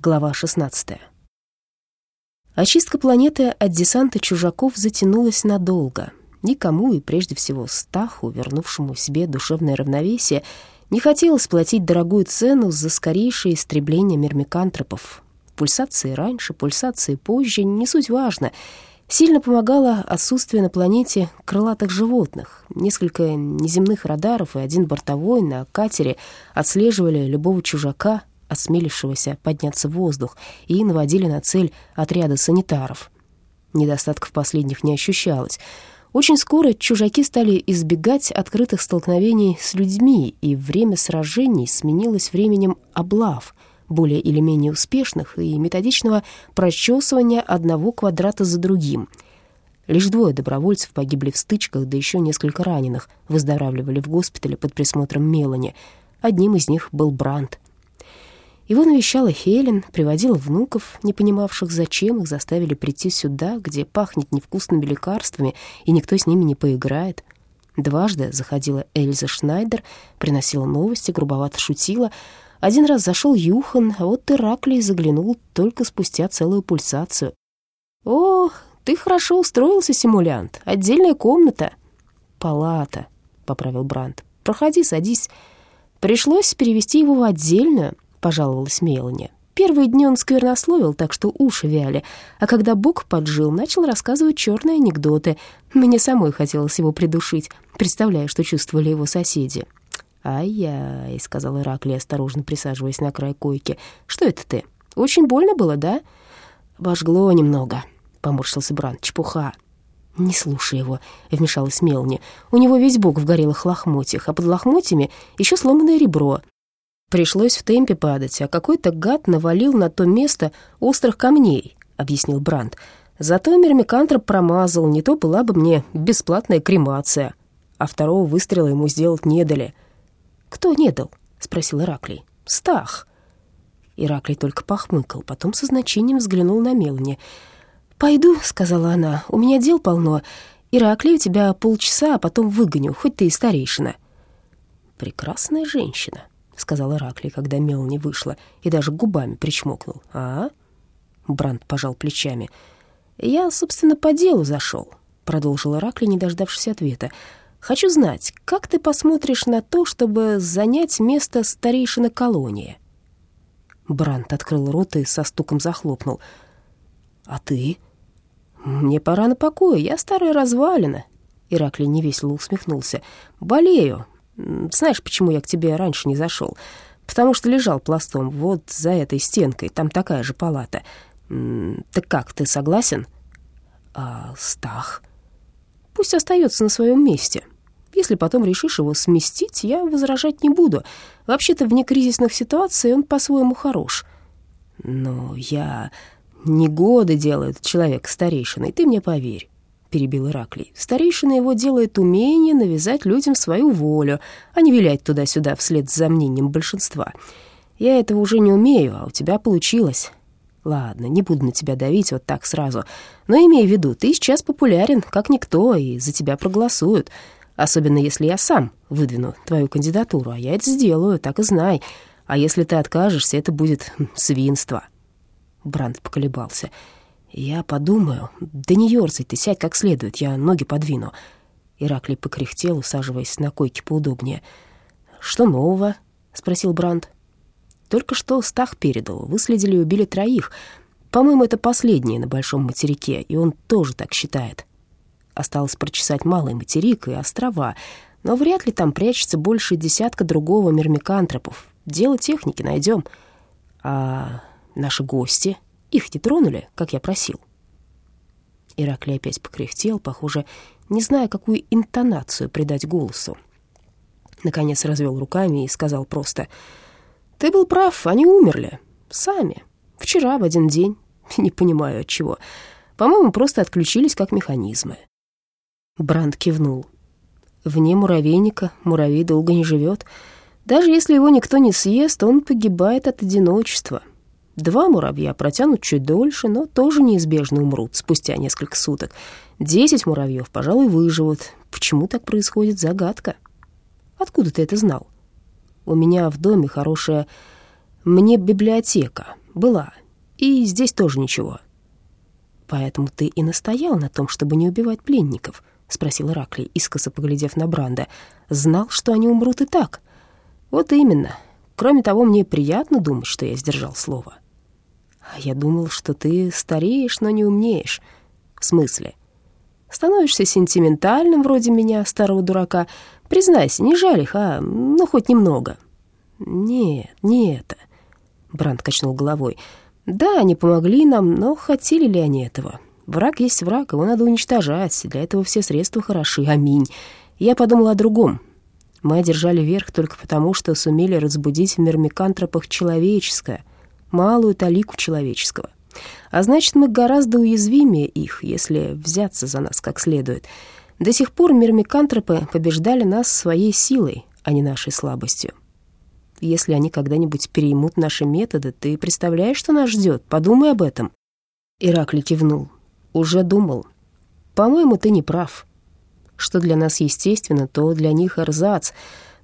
Глава 16. Очистка планеты от десанта чужаков затянулась надолго. Никому, и прежде всего Стаху, вернувшему себе душевное равновесие, не хотелось платить дорогую цену за скорейшее истребление мирмикантропов. Пульсации раньше, пульсации позже, не суть важно. Сильно помогало отсутствие на планете крылатых животных. Несколько неземных радаров и один бортовой на катере отслеживали любого чужака, осмелившегося подняться в воздух, и наводили на цель отряда санитаров. Недостатков последних не ощущалось. Очень скоро чужаки стали избегать открытых столкновений с людьми, и время сражений сменилось временем облав, более или менее успешных, и методичного прочесывания одного квадрата за другим. Лишь двое добровольцев погибли в стычках, да еще несколько раненых выздоравливали в госпитале под присмотром Мелани. Одним из них был Брандт. Его навещала Хелен, приводила внуков, не понимавших, зачем их заставили прийти сюда, где пахнет невкусными лекарствами, и никто с ними не поиграет. Дважды заходила Эльза Шнайдер, приносила новости, грубовато шутила. Один раз зашел Юхан, а вот Ираклий заглянул только спустя целую пульсацию. «О, ты хорошо устроился, симулянт. Отдельная комната». «Палата», — поправил Брандт. «Проходи, садись». Пришлось перевести его в отдельную, — пожаловалась Мелани. Первые дни он сквернословил, так что уши вяли, а когда Бог поджил, начал рассказывать черные анекдоты. Мне самой хотелось его придушить, представляя, что чувствовали его соседи. «Ай-яй», — сказал Ираклий, осторожно присаживаясь на край койки. «Что это ты? Очень больно было, да?» «Обожгло немного», — поморщился Бран. «Чепуха». «Не слушай его», — вмешалась Мелани. «У него весь бок в горелых лохмотьях, а под лохмотьями еще сломанное ребро. Пришлось в темпе падать, а какой-то гад навалил на то место острых камней, объяснил Бранд. Зато Мермикантроп промазал, не то была бы мне бесплатная кремация. А второго выстрела ему сделать не дали. «Кто не дал?» — спросил Ираклий. «Стах». Ираклий только похмыкал, потом со значением взглянул на Мелани. «Пойду», — сказала она, — «у меня дел полно. Ираклий, у тебя полчаса, а потом выгоню, хоть ты и старейшина». «Прекрасная женщина», — сказал Ираклий, когда Мелани вышла, и даже губами причмокнул. «А?» Бранд пожал плечами. «Я, собственно, по делу зашел», — продолжил Ираклий, не дождавшись ответа. «Хочу знать, как ты посмотришь на то, чтобы занять место старейшины колонии?» Бранд открыл рот и со стуком захлопнул. «А ты?» «Мне пора на покой, я старая развалина». Ираклий невесело усмехнулся. «Болею, знаешь, почему я к тебе раньше не зашел? Потому что лежал пластом вот за этой стенкой, там такая же палата. Так как, ты согласен? А Стах? Пусть остается на своем месте. Если потом решишь его сместить, я возражать не буду. Вообще-то в некризисных ситуациях он по-своему хорош. Но я... Не годы делает человек старейшиной, ты мне поверь. — перебил Ираклий. «Старейшина его делает умение навязать людям свою волю, а не вилять туда-сюда вслед за мнением большинства. Я этого уже не умею, а у тебя получилось. Ладно, не буду на тебя давить вот так сразу, но имей в виду, ты сейчас популярен, как никто, и за тебя проголосуют, особенно если я сам выдвину твою кандидатуру, а я это сделаю, так и знай. А если ты откажешься, это будет свинство». Бранд поколебался — «Я подумаю. Да не ерзай ты, сядь как следует, я ноги подвину». Ираклий покряхтел, усаживаясь на койке поудобнее. «Что нового?» — спросил Бранд. «Только что Стах передал. Выследили и убили троих. По-моему, это последние на Большом материке, и он тоже так считает. Осталось прочесать Малый материк и острова, но вряд ли там прячется больше десятка другого мирмикантропов. Дело техники найдем. А наши гости...» Их не тронули, как я просил?» Ираклий опять покряхтел, похоже, не зная, какую интонацию придать голосу. Наконец развел руками и сказал просто, «Ты был прав, они умерли. Сами. Вчера, в один день. Не понимаю, от чего. По-моему, просто отключились как механизмы». Бранд кивнул. «Вне муравейника муравей долго не живет. Даже если его никто не съест, он погибает от одиночества. Два муравья протянут чуть дольше, но тоже неизбежно умрут спустя несколько суток. Десять муравьев, пожалуй, выживут. Почему так происходит, загадка. Откуда ты это знал? У меня в доме хорошая мне библиотека. была. И здесь тоже ничего». «Поэтому ты и настоял на том, чтобы не убивать пленников?» — спросил Ираклий, искоса поглядев на Бранда. «Знал, что они умрут и так». «Вот именно. Кроме того, мне приятно думать, что я сдержал слово». «А я думал, что ты стареешь, но не умнеешь». «В смысле?» «Становишься сентиментальным, вроде меня, старого дурака. Признайся, не жаль их, а ну хоть немного». «Нет, не это», — Бранд качнул головой. «Да, они помогли нам, но хотели ли они этого? Враг есть враг, его надо уничтожать, для этого все средства хороши, аминь. Я подумал о другом. Мы одержали верх только потому, что сумели разбудить в мирмикантропах человеческое, малую талику человеческого. А значит, мы гораздо уязвимее их, если взяться за нас как следует. До сих пор мирмикантропы побеждали нас своей силой, а не нашей слабостью. Если они когда-нибудь переймут наши методы, ты представляешь, что нас ждет? Подумай об этом». Ираклий кивнул. «Уже думал. По-моему, ты не прав. Что для нас естественно, то для них эрзац.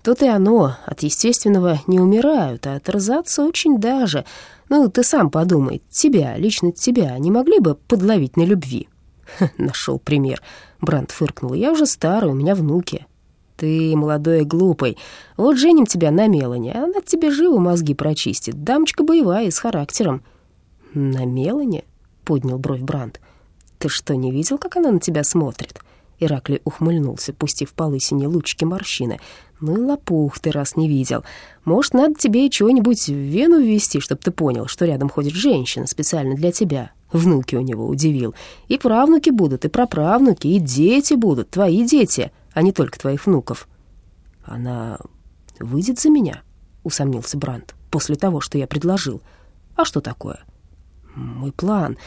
Тут и оно. От естественного не умирают, а от очень даже. Ну, ты сам подумай, тебя, лично тебя, не могли бы подловить на любви?» Нашел пример. Бранд фыркнул. «Я уже старый, у меня внуки. Ты молодой и глупый. Вот женим тебя на Мелани, она тебе живо мозги прочистит. Дамочка боевая и с характером». «На Мелани?» — поднял бровь Бранд. «Ты что, не видел, как она на тебя смотрит?» Ираклий ухмыльнулся, пустив по лысине лучки морщины. «Ну и лопух ты раз не видел. Может, надо тебе чего-нибудь в вену ввести, чтобы ты понял, что рядом ходит женщина специально для тебя. Внуки у него удивил. И правнуки будут, и праправнуки, и дети будут, твои дети» а не только твоих внуков. Она выйдет за меня, усомнился Бранд, после того, что я предложил. А что такое? Мой план.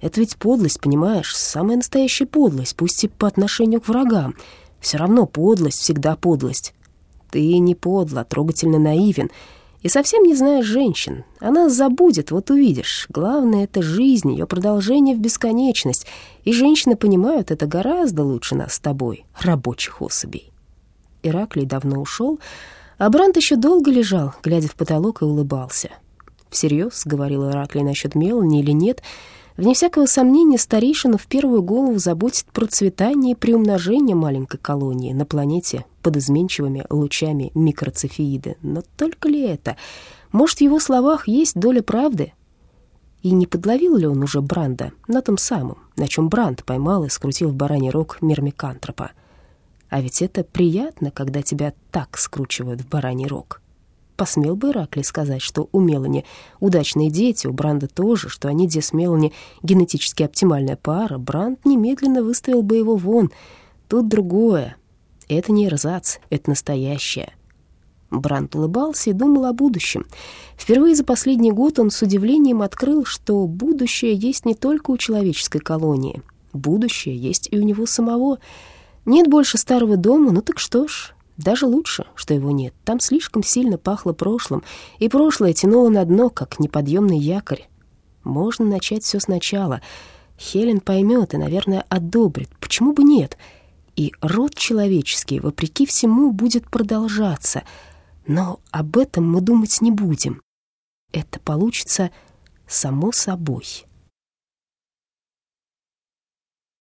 Это ведь подлость, понимаешь? Самая настоящая подлость, пусть и по отношению к врагам. Все равно подлость, всегда подлость. Ты не подла, трогательно наивен и совсем не знаешь женщин. Она забудет, вот увидишь. Главное — это жизнь, ее продолжение в бесконечность. И женщины понимают это гораздо лучше нас с тобой, рабочих особей. Ираклий давно ушел, а Брант еще долго лежал, глядя в потолок и улыбался. «Всерьез?» — говорил Ираклий насчет Мелани или нет — Вне всякого сомнения, старейшина в первую голову заботит процветание и приумножение маленькой колонии на планете под изменчивыми лучами микроцефеиды. Но только ли это? Может, в его словах есть доля правды? И не подловил ли он уже Бранда на том самом, на чем Бранд поймал и скрутил в бараний рог Мирмикантропа? А ведь это приятно, когда тебя так скручивают в бараний рог. Посмел бы Ираклий сказать, что у Мелани удачные дети, у Бранда тоже, что они, где с Мелани генетически оптимальная пара, Бранд немедленно выставил бы его вон. Тут другое. Это не эрзац, это настоящее. Бранд улыбался и думал о будущем. Впервые за последний год он с удивлением открыл, что будущее есть не только у человеческой колонии. Будущее есть и у него самого. Нет больше старого дома, ну так что ж, даже лучше, что его нет. Там слишком сильно пахло прошлым, и прошлое тянуло на дно, как неподъемный якорь. Можно начать все сначала. Хелен поймет и, наверное, одобрит. Почему бы нет? И род человеческий, вопреки всему, будет продолжаться. Но об этом мы думать не будем. Это получится само собой».